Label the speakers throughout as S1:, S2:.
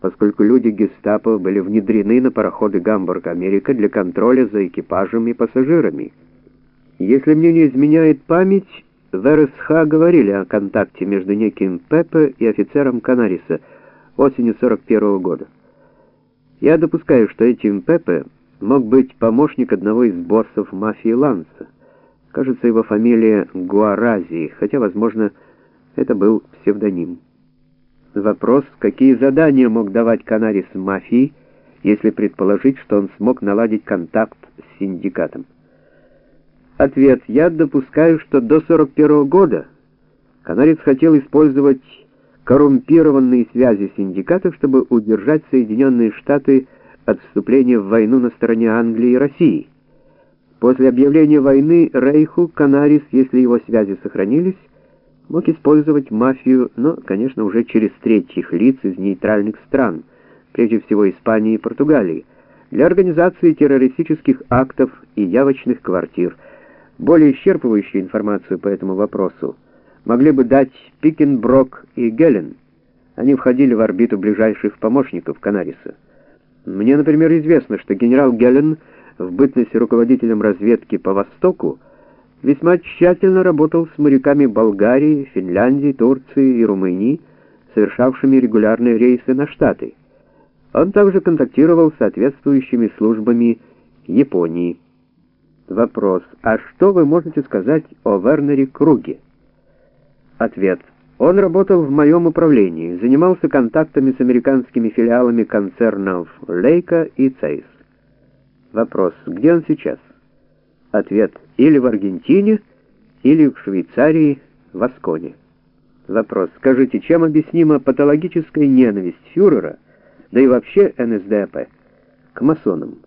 S1: поскольку люди гестапо были внедрены на пароходы Гамбург-Америка для контроля за экипажем и пассажирами. Если мне не изменяет память, в РСХ говорили о контакте между неким Пепе и офицером Канариса осенью 41 -го года. Я допускаю, что этим Пепе мог быть помощник одного из боссов мафии Ланса. Кажется, его фамилия Гуарази, хотя, возможно, это был псевдоним. Вопрос, какие задания мог давать Канарис мафии, если предположить, что он смог наладить контакт с синдикатом. Ответ. Я допускаю, что до 41 года Канарис хотел использовать коррумпированные связи синдикатов, чтобы удержать Соединенные Штаты от вступления в войну на стороне Англии и России. После объявления войны Рейху Канарис, если его связи сохранились, мог использовать мафию, но, конечно, уже через третьих лиц из нейтральных стран, прежде всего Испании и Португалии, для организации террористических актов и явочных квартир. Более исчерпывающую информацию по этому вопросу могли бы дать Пикенброк и Гелен. Они входили в орбиту ближайших помощников Канариса. Мне, например, известно, что генерал Гелен в бытности руководителем разведки по Востоку весьма тщательно работал с моряками Болгарии, Финляндии, Турции и Румынии, совершавшими регулярные рейсы на Штаты. Он также контактировал с соответствующими службами Японии. Вопрос. А что вы можете сказать о Вернере Круге? Ответ. Он работал в моем управлении, занимался контактами с американскими филиалами концернов Лейка и Цейс. Вопрос. Где он сейчас? Ответ: или в Аргентине, или в Швейцарии, в Асконе. Вопрос: скажите, чем объяснима патологическая ненависть фюрера, да и вообще НСДАП к масонам?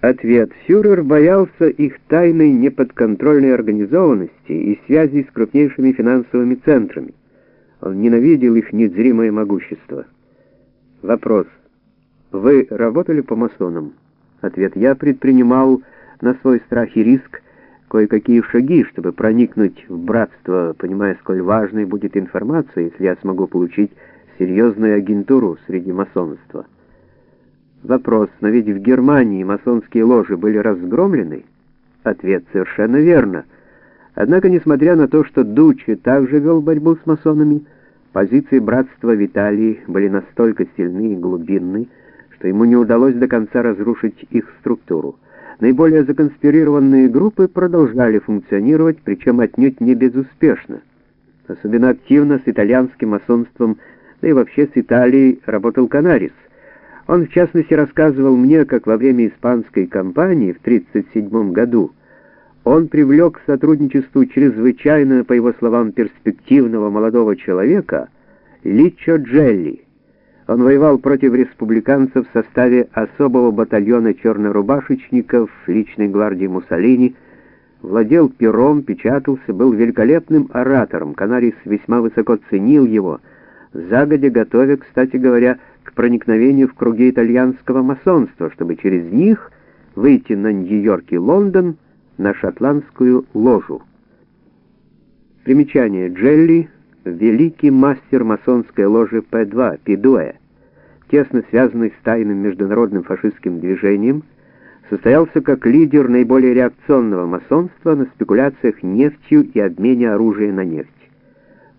S1: Ответ: фюрер боялся их тайной неподконтрольной организованности и связей с крупнейшими финансовыми центрами. Он ненавидел их незримое могущество. Вопрос: вы работали по масонам? Ответ: я предпринимал на свой страх и риск кое-какие шаги, чтобы проникнуть в братство, понимая, сколь важной будет информация, если я смогу получить серьезную агентуру среди масонства. Вопрос, но ведь в Германии масонские ложи были разгромлены? Ответ совершенно верно. Однако, несмотря на то, что Дучи также вел борьбу с масонами, позиции братства в Италии были настолько сильны и глубинны, что ему не удалось до конца разрушить их структуру. Наиболее законспирированные группы продолжали функционировать, причем отнюдь не безуспешно. Особенно активно с итальянским масонством, да и вообще с Италией работал Канарис. Он, в частности, рассказывал мне, как во время испанской кампании в 1937 году он привлек к сотрудничеству чрезвычайно, по его словам, перспективного молодого человека Личо Джелли. Он воевал против республиканцев в составе особого батальона чернорубашечников личной гвардии Муссолини, владел пером, печатался, был великолепным оратором. Канарис весьма высоко ценил его, загодя готовя, кстати говоря, к проникновению в круги итальянского масонства, чтобы через них выйти на Нью-Йорк и Лондон на шотландскую ложу. Примечание Джелли великий мастер масонской ложи П2, Пидуэ, тесно связанный с тайным международным фашистским движением, состоялся как лидер наиболее реакционного масонства на спекуляциях нефтью и обмене оружия на нефть.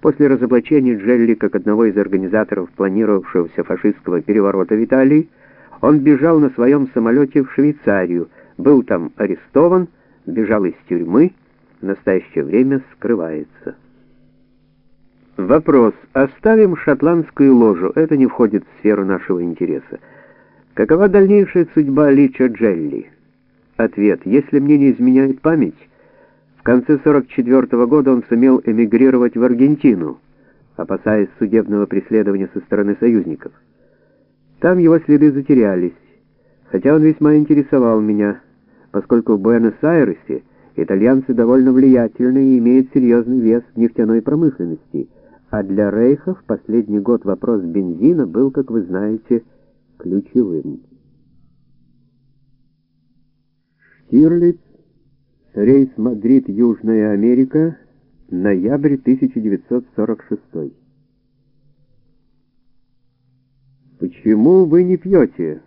S1: После разоблачения Джелли как одного из организаторов планировавшегося фашистского переворота в Италии, он бежал на своем самолете в Швейцарию, был там арестован, бежал из тюрьмы, в настоящее время скрывается. Вопрос. Оставим шотландскую ложу, это не входит в сферу нашего интереса. Какова дальнейшая судьба Лича Джелли? Ответ. Если мне не изменяет память, в конце 44 -го года он сумел эмигрировать в Аргентину, опасаясь судебного преследования со стороны союзников. Там его следы затерялись, хотя он весьма интересовал меня, поскольку в Буэнос-Айресе итальянцы довольно влиятельны и имеют серьезный вес в нефтяной промышленности – а для Рейха в последний год вопрос бензина был, как вы знаете, ключевым. Штирлиц, рейс Мадрид-Южная Америка, ноябрь 1946. «Почему вы не пьете?»